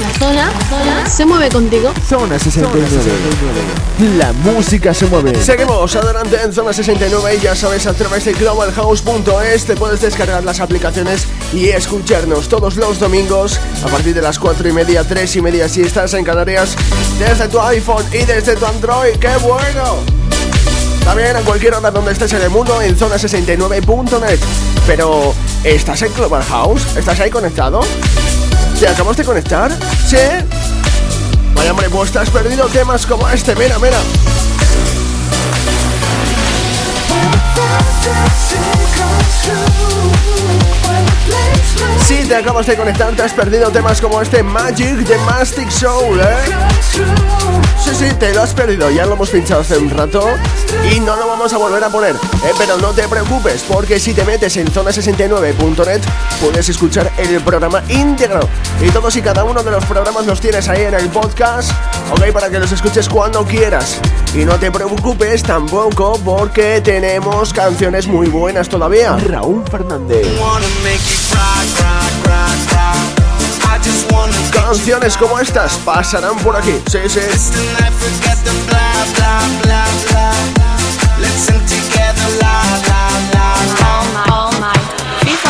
La zona, zona se mueve contigo. Zona 69. La música se mueve. Seguimos adelante en Zona 69 y ya sabes, a través de globalhouse.es te puedes descargar las aplicaciones y escucharnos todos los domingos a partir de las 4 y media, 3 y media si estás en Canarias desde tu iPhone y desde tu Android. ¡Qué bueno! También a cualquier hora donde estés en el mundo en zona69.net. Pero, ¿estás en Global House? ¿Estás ahí conectado? ¿Te acabas de conectar? ¿Sí? Vaya hombre, pues te has perdido temas como este, mira, mira. Si te acabas de conectar, te has perdido temas como este Magic de Mastic Soul, ¿eh? Sí, sí, te lo has perdido, ya lo hemos pinchado hace un rato y no lo vamos a volver a poner. ¿eh? Pero no te preocupes, porque si te metes en zona69.net puedes escuchar el programa íntegro. Y todos y cada uno de los programas los tienes ahí en el podcast, ok, para que los escuches cuando quieras. Y no te preocupes tampoco porque tenemos canciones muy buenas todavía. Raúl Fernández. Canciones como estas pasarán por aquí. Sí, sí.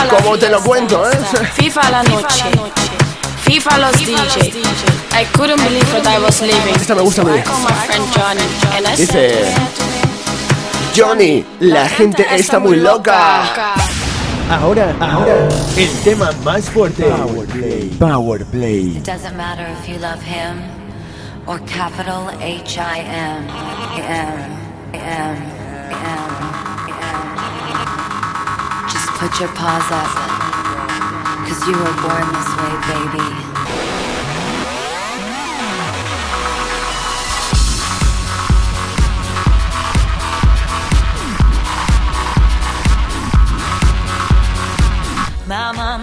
Como te lo cuento, ¿eh? FIFA la noche. FIFA los DJ. I couldn't believe what I was living. Esta me gusta a mí. I called my friend Johnny and I Dice said, Johnny, la gente está muy loca. Ahora, ahora, el tema más fuerte. Power Play. Power Play. It doesn't matter if you love him or capital H I M M M M M. Just put your paws up, cause you were born this way, baby.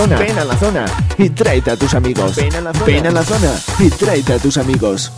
zona. Ven a la zona y tráete a tus amigos. Ven a la zona. Ven a la zona y tráete a tus amigos.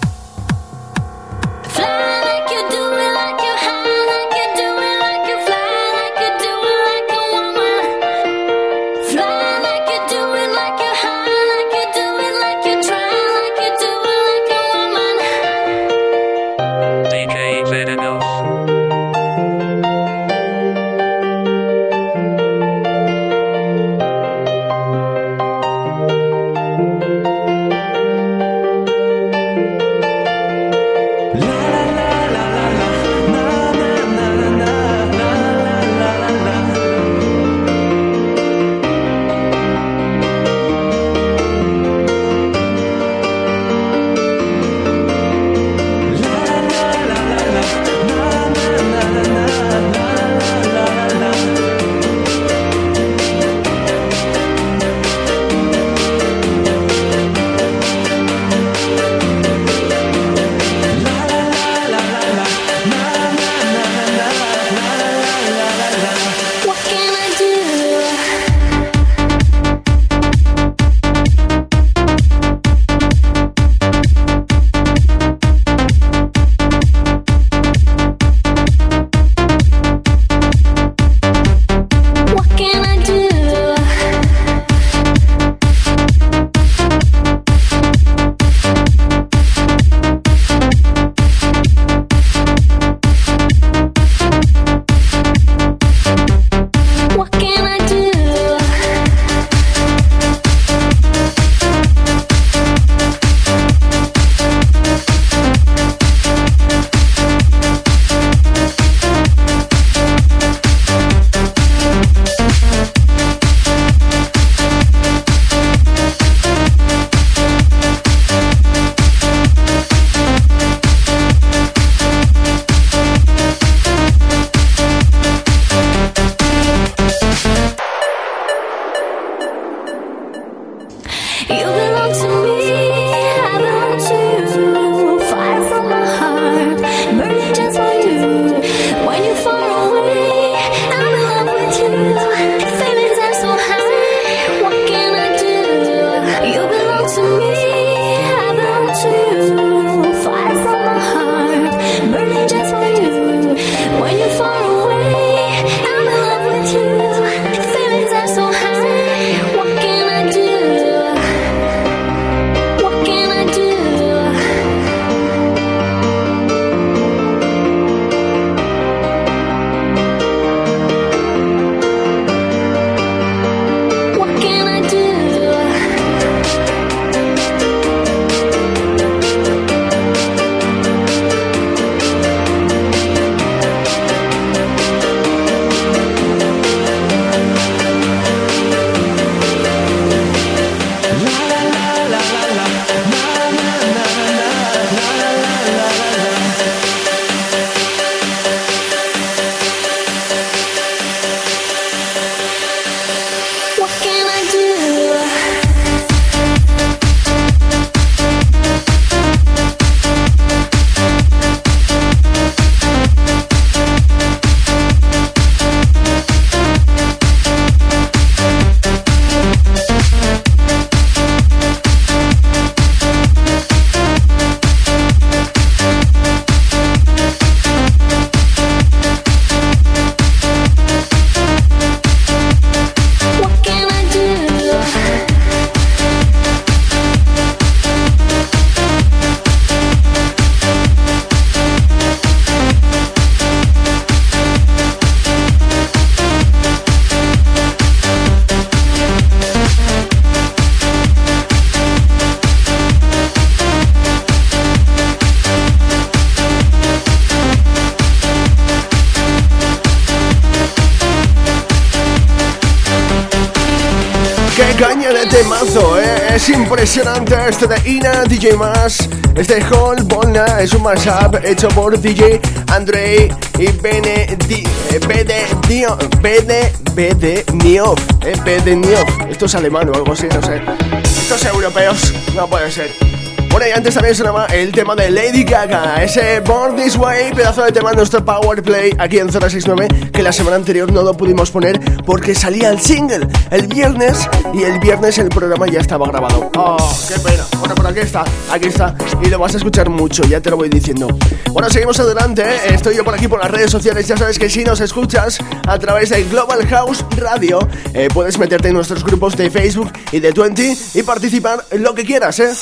caña de temazo, eh. es impresionante este de Ina DJ Más, este Hall Bona es un mashup hecho por DJ Andrei y Benedi, eh, Bede Dio, Bede, Bede Niof, eh, Niof, esto es alemán o algo así, no sé, estos europeos, no puede ser. Bueno, y antes también sonaba el tema de Lady Gaga, ese Born This Way, pedazo de tema de nuestro Power Play aquí en Zona 69, que la semana anterior no lo pudimos poner porque salía el single el viernes y el viernes el programa ya estaba grabado. ¡Oh, qué pena! Bueno, por aquí está, aquí está, y lo vas a escuchar mucho, ya te lo voy diciendo. Bueno, seguimos adelante, ¿eh? estoy yo por aquí por las redes sociales, ya sabes que si nos escuchas a través de Global House Radio, eh, puedes meterte en nuestros grupos de Facebook y de 20 y participar en lo que quieras, ¿eh?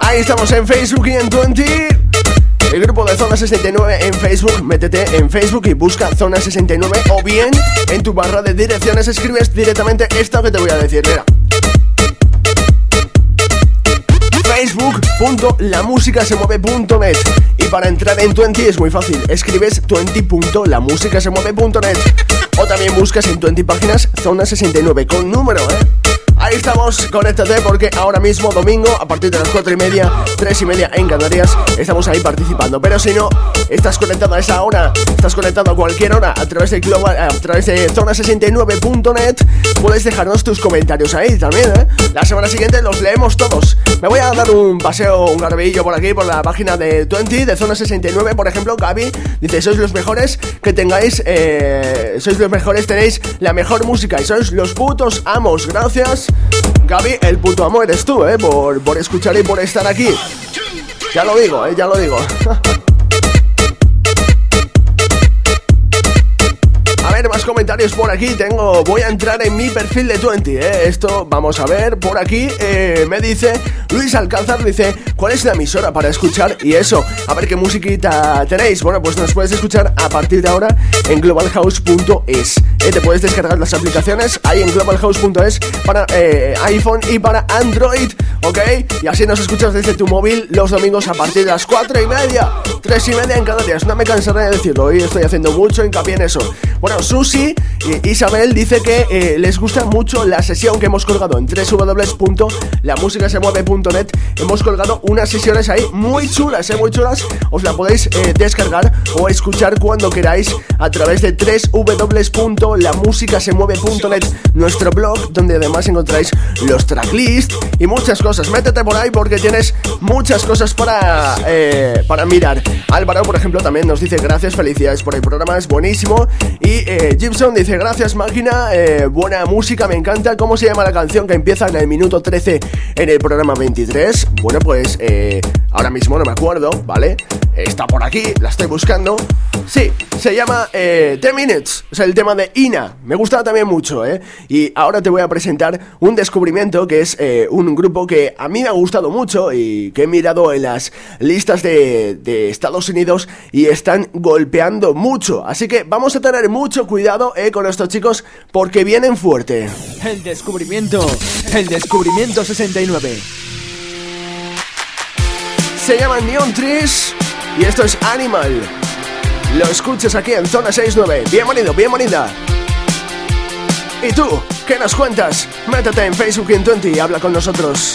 Ahí estamos en Facebook y en 20. El grupo de Zona 69 en Facebook, métete en Facebook y busca Zona 69 o bien en tu barra de direcciones escribes directamente esto que te voy a decir. Mira. facebook.lamusicasemueve.net y para entrar en 20 es muy fácil, escribes 20.lamusicasemueve.net o también buscas en 20 páginas Zona 69 con número, ¿eh? Ahí estamos, conéctate porque ahora mismo, domingo, a partir de las 4 y media, 3 y media en Canarias, estamos ahí participando. Pero si no, estás conectado a esa hora, estás conectado a cualquier hora a través de Global, a través de zona69.net, puedes dejarnos tus comentarios ahí también, ¿eh? La semana siguiente los leemos todos. Me voy a dar un paseo, un garbillo por aquí, por la página de 20, de Zona 69, por ejemplo, Gaby dice, sois los mejores que tengáis, eh, sois los mejores, tenéis la mejor música y sois los putos amos. Gracias. Gaby, el puto amo eres tú, ¿eh? Por, por escuchar y por estar aquí. Ya lo digo, ¿eh? Ya lo digo. Más comentarios por aquí. Tengo, voy a entrar en mi perfil de 20. ¿eh? Esto, vamos a ver, por aquí eh, me dice Luis Alcázar, dice, ¿cuál es la emisora para escuchar? Y eso, a ver qué musiquita tenéis. Bueno, pues nos puedes escuchar a partir de ahora en globalhouse.es. Eh, te puedes descargar las aplicaciones ahí en globalhouse.es para eh, iPhone y para Android, ¿ok? Y así nos escuchas desde tu móvil los domingos a partir de las 4 y media, 3 y media en Canarias. No me cansaré de decirlo, hoy estoy haciendo mucho hincapié en eso. Bueno, Susi y Isabel dice que eh, les gusta mucho la sesión que hemos colgado en www.lamusicasemueve.net. Hemos colgado unas sesiones ahí muy chulas, eh, muy chulas. Os la podéis eh, descargar o escuchar cuando queráis a través de www.lamusicasemueve.net, nuestro blog, donde además encontráis los tracklists y muchas cosas. Métete por ahí porque tienes muchas cosas para, eh, para mirar. Álvaro, por ejemplo, también nos dice gracias, felicidades por el programa, es buenísimo. Y Gibson dice gracias máquina, eh, buena música, me encanta. ¿Cómo se llama la canción que empieza en el minuto 13 en el programa 23? Bueno, pues eh, ahora mismo no me acuerdo, ¿vale? Está por aquí, la estoy buscando. Sí, se llama eh, 10 Minutes, o sea, el tema de Ina. Me gusta también mucho, ¿eh? Y ahora te voy a presentar un descubrimiento que es eh, un grupo que a mí me ha gustado mucho y que he mirado en las listas de, de Estados Unidos y están golpeando mucho. Así que vamos a tener mucho cuidado eh, con estos chicos porque vienen fuerte. El descubrimiento, el descubrimiento 69. Se llaman Neon Trees y esto es Animal. Lo escuchas aquí en Zona 69. Bienvenido, bienvenida. ¿Y tú? ¿Qué nos cuentas? Métete en Facebook y en 20 y habla con nosotros.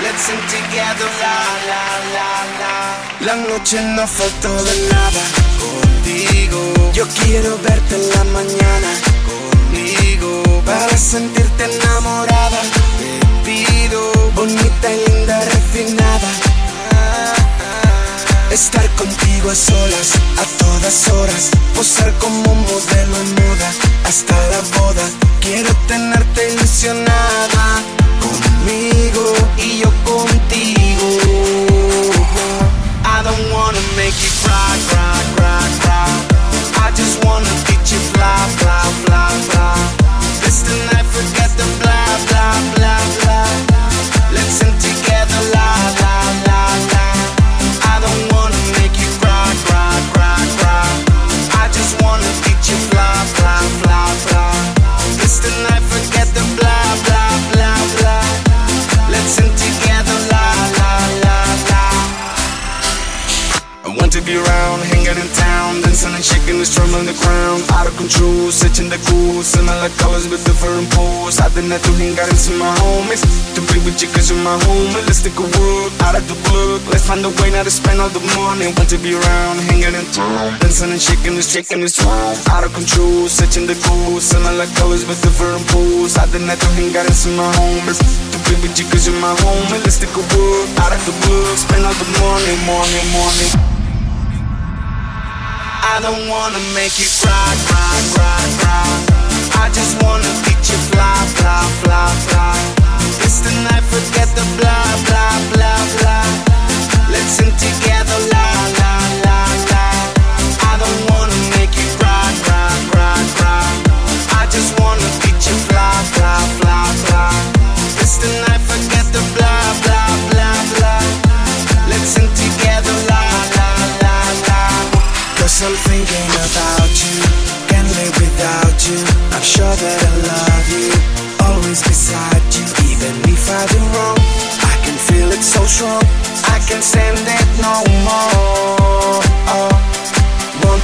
Let's sing together, la, la, la, la. La noche no faltó de nada contigo. Yo quiero verte en la mañana conmigo para sentirte enamorada. Te pido bonita y linda, refinada. Estar contigo a solas, a todas horas, posar como modelo en moda, hasta la boda. Quiero tenerte ilusionada conmigo y yo contigo. I don't wanna make you cry, cry, cry, cry. I just wanna teach you fly, fly, fly, fly. This the night, forget the blah, blah, blah, blah. Let's sing together, la, la, la, la. I don't wanna make you cry, cry, cry, cry. I just wanna teach you fly, fly, fly, fly. This the night, forget the blah, blah. Sing together, la, la, la, la. I want to be around, hanging in town, dancing and shaking drum on the ground. Out of control, searching the cool, like colors with different pools. I didn't have to hang out into my homies to be with you cause you're my home. Let's take a walk out of the book. Let's find a way now to spend all the money. Want to be around, hanging in town, dancing and shaking the shaking the drum. Out of control, searching the cool, like colors with different pools. I didn't have to hang out into my homies to with you cause you're my home. A walk out of the book, spend all the money, money, money. I don't wanna make you cry, cry, cry, cry. I just wanna teach you fly, fly, fly, fly. It's the night, forget the blah, blah, blah, blah. Let's sing together, la, la, la, la. I don't wanna make you cry, cry, cry, cry. I just wanna teach you fly, fly, fly, fly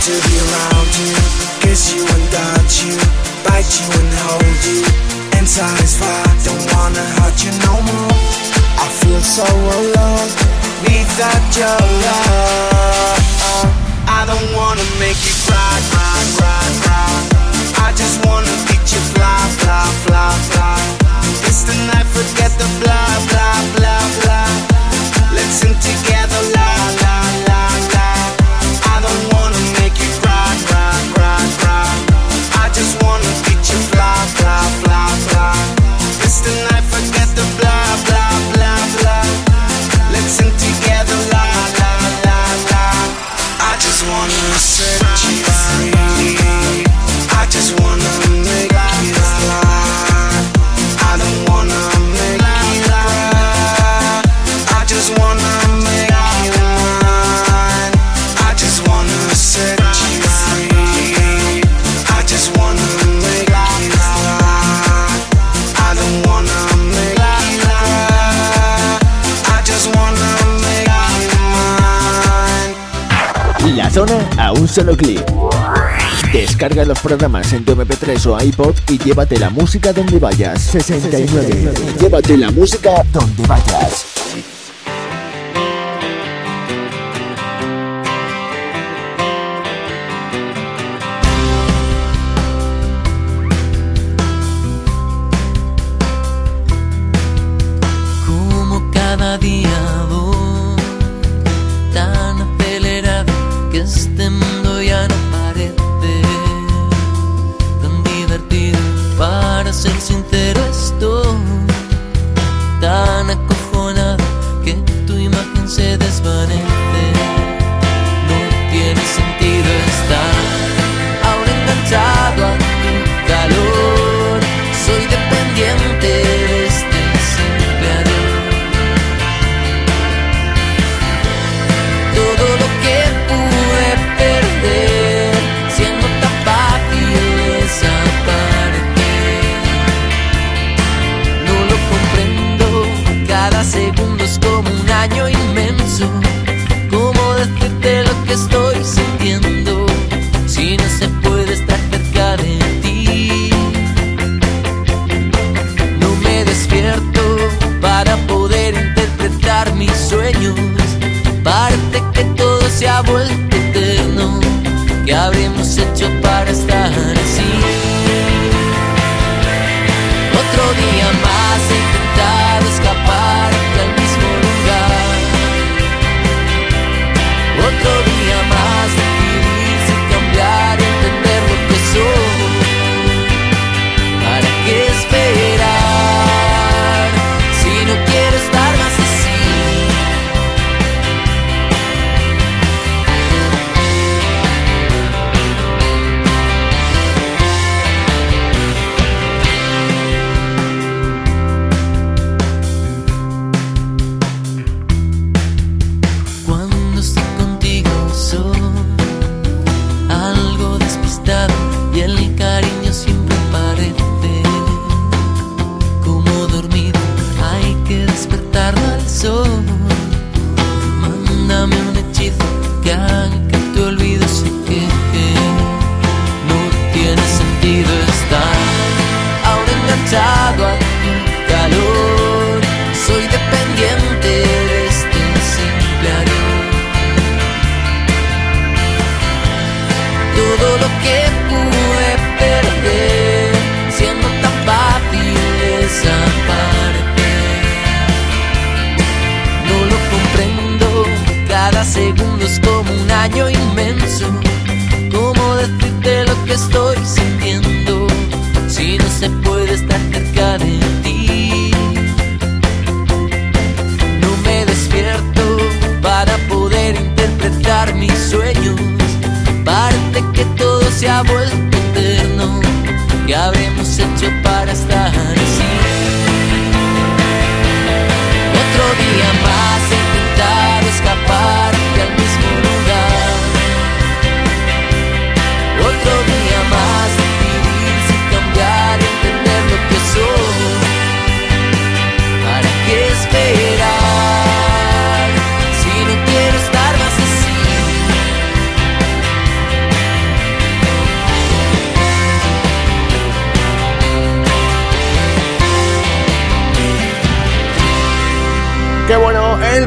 to be around you, kiss you and touch you, bite you and hold you and satisfy. Don't wanna hurt you no more. I feel so alone without your love. I don't wanna make you cry, cry, cry, cry. I just wanna teach you fly, fly, fly, fly. It's the night, forget the blah, blah, blah, blah. Let's sing together, la, la, la, la. I don't wanna make you cry, cry, cry, cry. I just wanna teach you fly, zona a un solo clic. Descarga los programas en tu MP3 o iPod y llévate la música donde vayas. 69. Llévate la música donde vayas.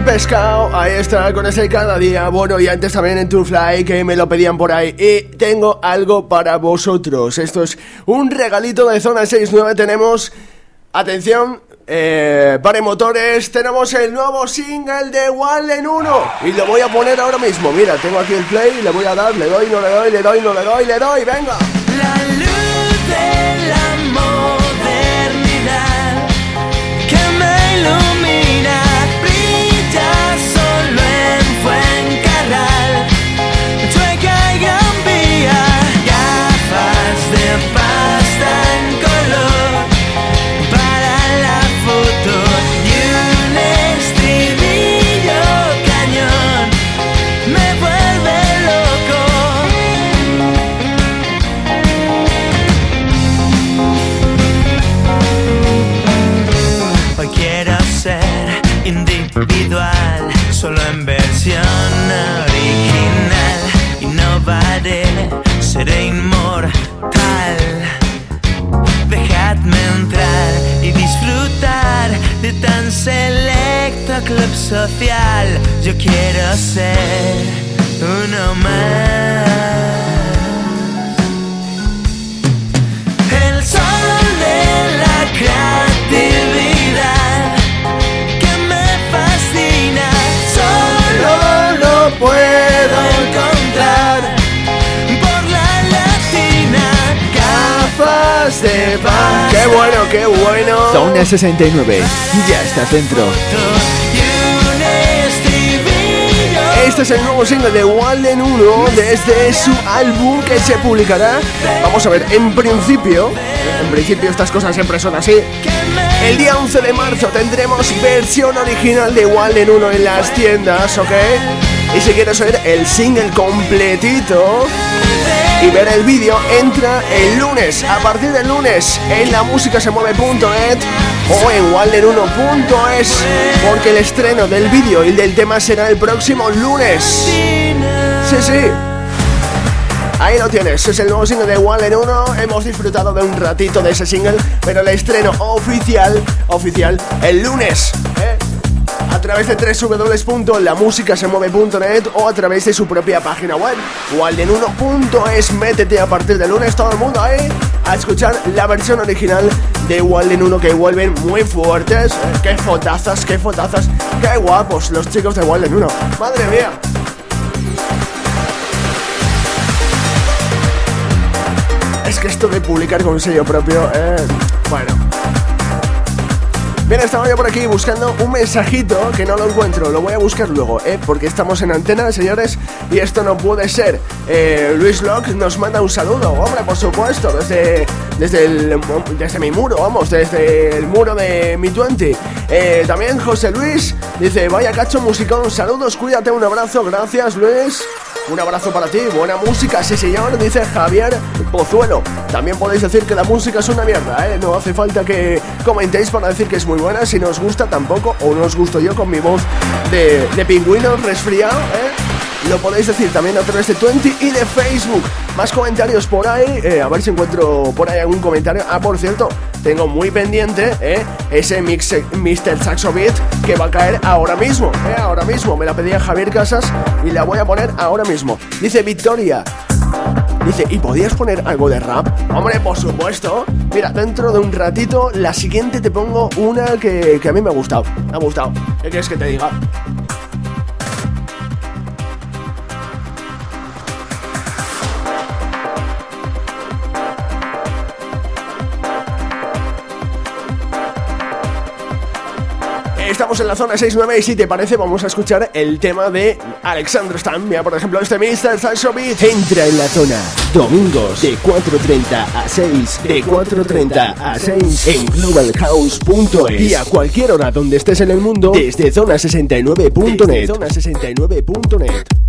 Pescado, ahí está, con ese cada día. Bueno, y antes también en Fly que me lo pedían por ahí. Y tengo algo para vosotros. Esto es un regalito de Zona 69. Tenemos, atención, eh, para motores, tenemos el nuevo single de Wallen 1. Y lo voy a poner ahora mismo. Mira, tengo aquí el play, le voy a dar, le doy, no le doy, le doy, no le doy, le doy, venga. La luz de la social. Yo quiero ser uno más. El sol de la creatividad que me fascina. Solo lo puedo encontrar por la latina. Gafas de paz. Qué bueno, qué bueno. Zona 69. Ya estás dentro. Este es el nuevo single de Walden 1 desde su álbum que se publicará. Vamos a ver, en principio, en principio estas cosas siempre son así. El día 11 de marzo tendremos versión original de Walden 1 en las tiendas, ¿ok? Y si quieres oír el single completito y ver el vídeo, entra el lunes, a partir del lunes, en la musicasemueve.net o en walden1.es, porque el estreno del vídeo y del tema será el próximo lunes. Sí, sí. Ahí lo tienes, es el nuevo single de Wallen 1. Hemos disfrutado de un ratito de ese single, pero el estreno oficial, oficial, el lunes. ¿eh? A través de www.lamusicasemueve.net o a través de su propia página web, walden1.es. Métete a partir del lunes todo el mundo ahí a escuchar la versión original de Walden 1 que vuelven muy fuertes. ¿eh? Qué fotazas, qué fotazas, qué guapos los chicos de Walden 1. Madre mía. Es que esto de publicar con sello propio, eh, bueno. Bien, estaba yo por aquí buscando un mensajito que no lo encuentro. Lo voy a buscar luego, ¿eh? Porque estamos en antena, señores, y esto no puede ser. Eh, Luis Locke nos manda un saludo, hombre, por supuesto, desde, desde, el, desde mi muro, vamos, desde el muro de mi 20. Eh, también José Luis dice, vaya cacho musicón, saludos, cuídate, un abrazo, gracias Luis. Un abrazo para ti, buena música, sí señor, dice Javier Pozuelo. También podéis decir que la música es una mierda, ¿eh? No hace falta que comentéis para decir que es muy buena, si no os gusta tampoco, o no os gusto yo con mi voz de, de pingüino resfriado, ¿eh? Lo podéis decir también a través de Twenty y de Facebook. Más comentarios por ahí, eh, a ver si encuentro por ahí algún comentario. Ah, por cierto, tengo muy pendiente eh, ese mix, Mr. Saxo Beat que va a caer ahora mismo, eh, ahora mismo. Me la pedía Javier Casas y la voy a poner ahora mismo. Dice Victoria. Dice, ¿y podías poner algo de rap? Hombre, por supuesto. Mira, dentro de un ratito, la siguiente te pongo una que, que a mí me ha gustado. Me ha gustado. ¿Qué quieres que te diga? Estamos en la zona 69 y si te parece vamos a escuchar el tema de Alexander Stan. Mira, por ejemplo, este Mr. Sancho Beat. Entra en la zona. Domingos de 4.30 a 6. De 4.30 a 6 en globalhouse.es. Y a cualquier hora donde estés en el mundo Desde zona69.net. Desde zona69.net.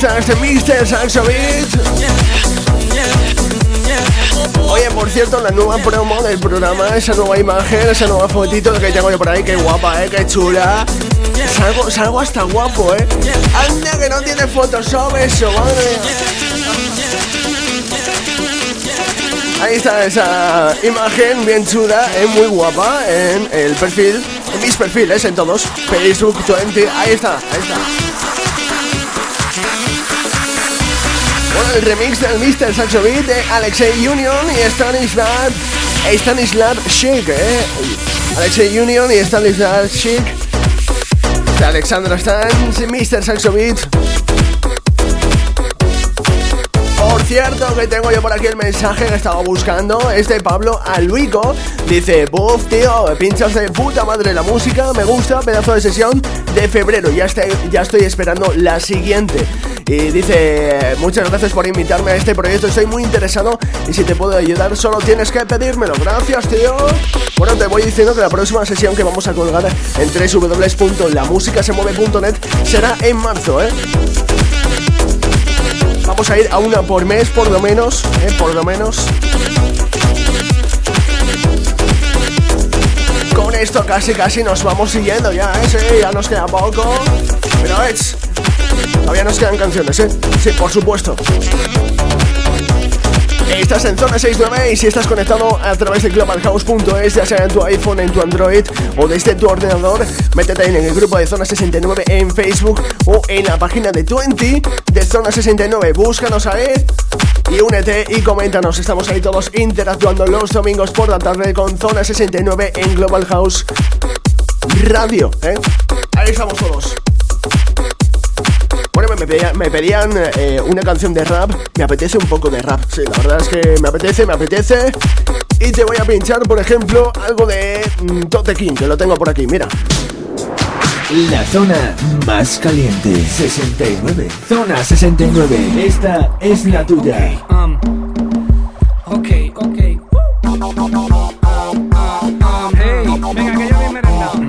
está este Mr. Saxo Beat. Oye, por cierto, la nueva promo del programa, esa nueva imagen, esa nueva fotito que tengo yo por ahí, qué guapa, eh, qué chula. Salgo, salgo hasta guapo, eh. Anda que no tiene Photoshop eso, madre. Ahí está esa imagen bien chula, eh, muy guapa en el perfil, en mis perfiles, en todos. Facebook, 20, ahí está, ahí está. Bueno, el remix del Mr. Saxo Beat de Alexei Union y Stanislav, Stanislav Chic, eh. Alexei Union y Stanislav Chic. De Alexandra Stans y Mr. Saxo Beat. Por cierto, que tengo yo por aquí el mensaje que estaba buscando. Es de Pablo Aluico. Dice: Buf, tío, pinchas de puta madre la música. Me gusta, pedazo de sesión de febrero. Ya estoy, ya estoy esperando la siguiente. Y dice: Muchas gracias por invitarme a este proyecto. Estoy muy interesado. Y si te puedo ayudar, solo tienes que pedírmelo. Gracias, tío. Bueno, te voy diciendo que la próxima sesión que vamos a colgar en www.lamusicasemueve.net será en marzo, ¿eh? Vamos a ir a una por mes, por lo menos, eh, por lo menos. Con esto casi casi nos vamos siguiendo ya, eh, ya nos queda poco. Pero es, todavía nos quedan canciones, eh, sí, por supuesto. Estás en Zona 69 y si estás conectado a través de globalhouse.es, ya sea en tu iPhone, en tu Android o desde tu ordenador, métete en el grupo de Zona 69 en Facebook o en la página de 20 de Zona 69. Búscanos ahí y únete y coméntanos. Estamos ahí todos interactuando los domingos por la tarde con Zona 69 en Global House Radio. ¿eh? Ahí estamos todos. Bueno, me pedían, me pedían eh, una canción de rap. Me apetece un poco de rap. Sí, la verdad es que me apetece, me apetece. Y te voy a pinchar, por ejemplo, algo de mm, Tote King, que lo tengo por aquí, mira. La zona más caliente. 69. Zona 69. Esta es la tuya. Um, ok, ok. Um, um, hey, venga, que yo bien merendado.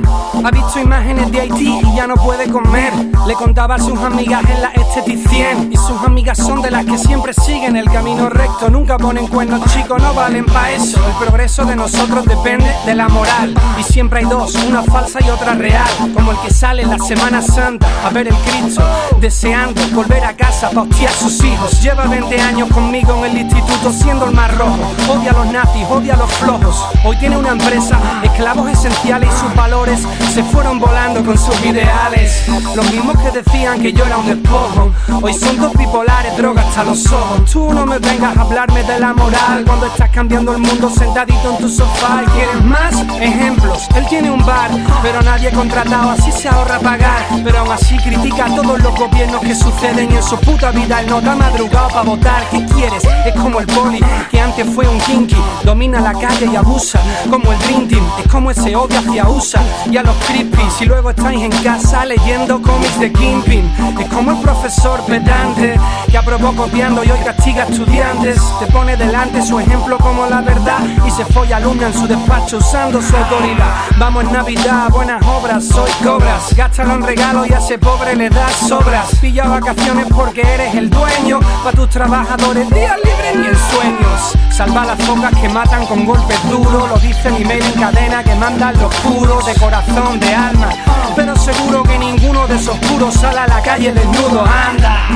Ha visto imágenes de Haití y ya no puede comer. Le contaba a sus amigas en la esteticien. Y sus amigas son de las que siempre siguen el camino recto. Nunca ponen cuernos, chicos, no valen pa' eso. El progreso de nosotros depende de la moral. Y siempre hay dos, una falsa y otra real. Como el que sale en la Semana Santa a ver el Cristo. Deseando volver a casa pa' hostiar a sus hijos. Lleva 20 años conmigo en el instituto siendo el más rojo. Odia a los nazis, odia a los flojos. Hoy tiene una empresa, esclavos esenciales y sus valores se fueron volando con sus ideales. Los que decían que yo era un despojo. Hoy son dos bipolares, drogas hasta los ojos. Tú no me vengas a hablarme de la moral cuando estás cambiando el mundo sentadito en tu sofá. ¿Y quieres más ejemplos? Él tiene un bar, pero nadie contratado, así se ahorra pagar. Pero aún así critica a todos los gobiernos que suceden en su puta vida. Él no da madrugado para votar. ¿Qué quieres? Es como el poli, que antes fue un kinky. Domina la calle y abusa, como el Dream. Es como ese odio hacia USA y a los creepies. Y luego estáis en casa leyendo cómics de Kingpin. Es como el profesor pedante que aprobó copiando y hoy castiga a estudiantes. Te pone delante su ejemplo como la verdad y se folla alumna en su despacho usando su autoridad. Vamos en Navidad, buenas obras, soy cobras. Gástalo en regalo y a ese pobre le das sobras. Pilla vacaciones porque eres el dueño. Pa' tus trabajadores, días libres ni en sueños. Salva las focas que matan con golpes duros. Lo dice mi mail en cadena que mandan los puros de corazón, de alma. Pero seguro que ninguno de esos puros sale a la calle desnudo. Anda,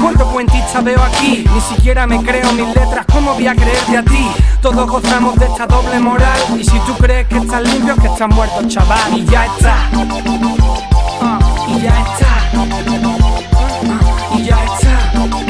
¿cuántos cuentistas veo aquí? Ni siquiera me creo mis letras. ¿Cómo voy a creerte a ti? Todos gozamos de esta doble moral. Y si tú crees que estás limpio, que estás muerto, chaval. Y ya está. Ah, y ya está. Ah, y ya está.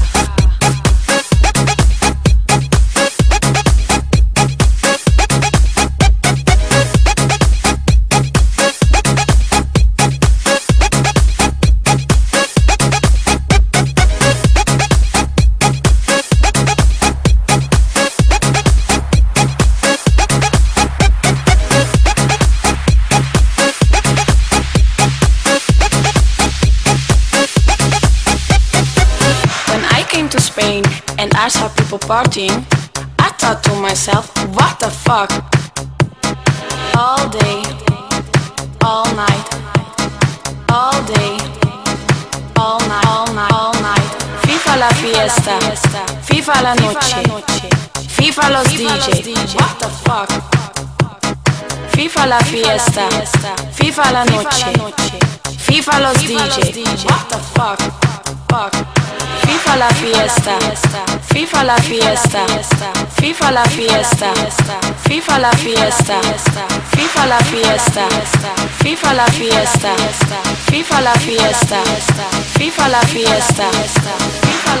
Partying, I thought to myself, what the fuck? All day, all night, all day, all night, all night, all night. FIFA la fiesta, FIFA la noche, FIFA los DJ, what the fuck? FIFA la fiesta, FIFA la noche, FIFA los DJ, what the fuck? Fuck. FIFA la fiesta, FIFA la fiesta, FIFA la fiesta, FIFA la fiesta, FIFA la fiesta, FIFA la fiesta, FIFA la fiesta, FIFA la fiesta, FIFA la, FIFA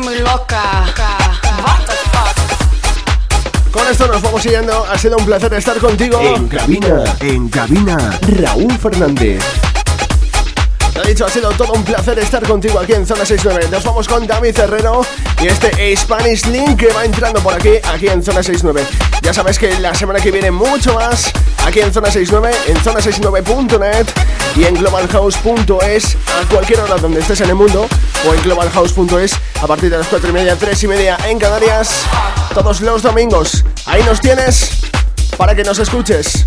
Muy loca. What the fuck? Con esto nos vamos siguiendo. Ha sido un placer estar contigo. En cabina, en cabina, Raúl Fernández. Lo dicho, ha sido todo un placer estar contigo aquí en Zona 69. Nos vamos con David Herrero y este Spanish Link que va entrando por aquí, aquí en Zona 69. Ya sabes que la semana que viene mucho más aquí en Zona 69, en zona69.net y en globalhouse.es a cualquier hora donde estés en el mundo o en globalhouse.es a partir de las 4 y media, 3 y media en Canarias, todos los domingos. Ahí nos tienes para que nos escuches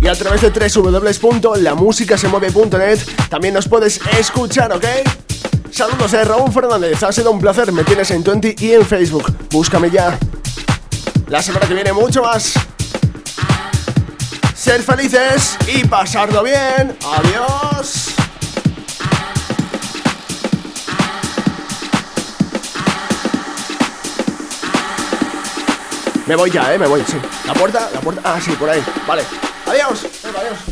y a través de www.lamusicasemueve.net también nos puedes escuchar, ¿ok? Saludos de Raúl Fernández, ha sido un placer, me tienes en 20 y en Facebook, búscame ya. La semana que viene mucho más. Ser felices y pasarlo bien. Adiós. Me voy ya, eh, me voy, sí. La puerta, la puerta. Ah, sí, por ahí. Vale. Adiós. Adiós.